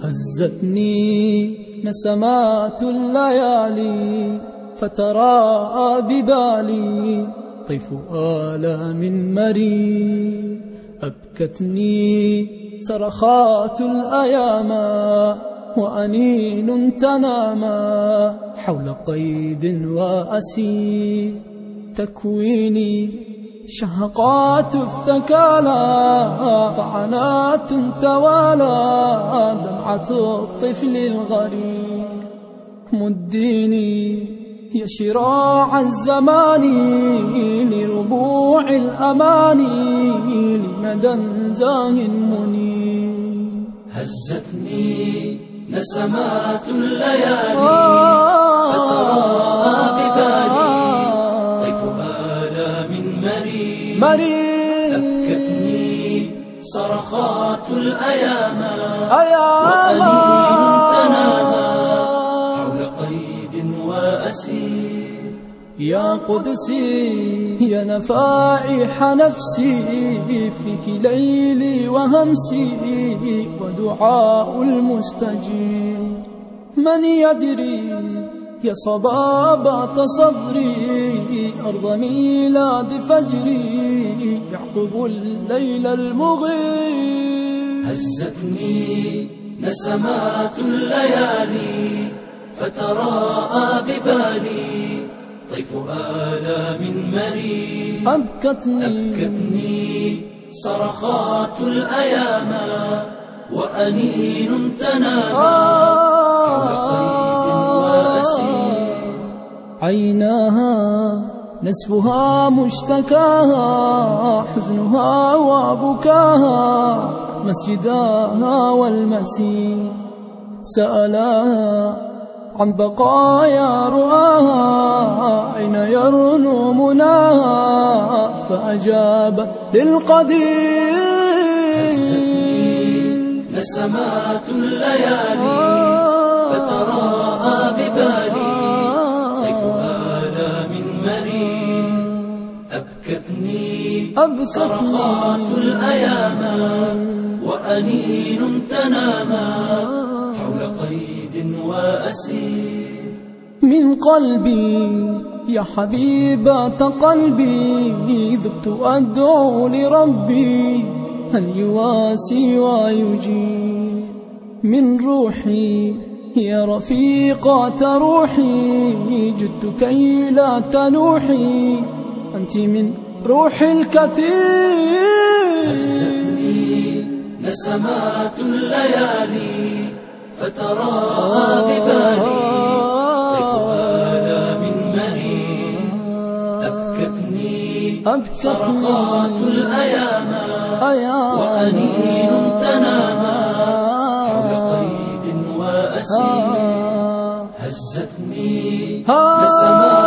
هزتني نسمات الليالي فتراءى ببالي طيف آلام مري أبكتني صرخات الأيام وأنين تناما حول قيد وأسير تكويني شهقات الثكالى فعنات توالى دمعة الطفل الغريب مديني يا شراع الزمان لربوع الأماني لمدى زاه منير هزتني نسمات الليالي آه. فترى ببالي طيف آلام مريم. مريم. أبكتني صرخات الأيام أيام وأنين تنامى يا قدسي يا نفائح نفسي. فيك ليلي وهمسي ودعاء المستجيب. من يدري يا صبابة صدري أرض ميلاد فجري يعقب الليل المغيب. هزتني نسمات الليالي. فتراءى ببالي طيف آلام مريم أبكتني. أبكتني صرخات الأيام وأنين تنامى عيناها نسفها مشتكاها حزنها وبكاها. مسجداها والمسيح سألاها عن بقايا رؤاها أين يرنو مناها؟ فأجاب للقدير نسمات الليالي فتراءى ببالي طيف آلام مريم أبكتني صرخات الأيام وأنين تنامى حول قيد وأسير من قلبي يا حبيبة قلبي ذبت أدعو لربي أن يواسي ويجيب من روحي يا رفيقة روحي جدت كي لا تنوحي أنت من روح الكثير. نسمات الليالي. فتراءى ببالي طيف آلام مريم أبكتني صرخات الأيام أيام وأنين تنامى حول قيد وأسير هزتني نسمات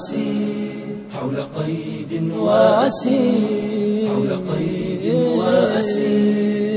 وأسير حول قيد وأسير حول قيد وأسير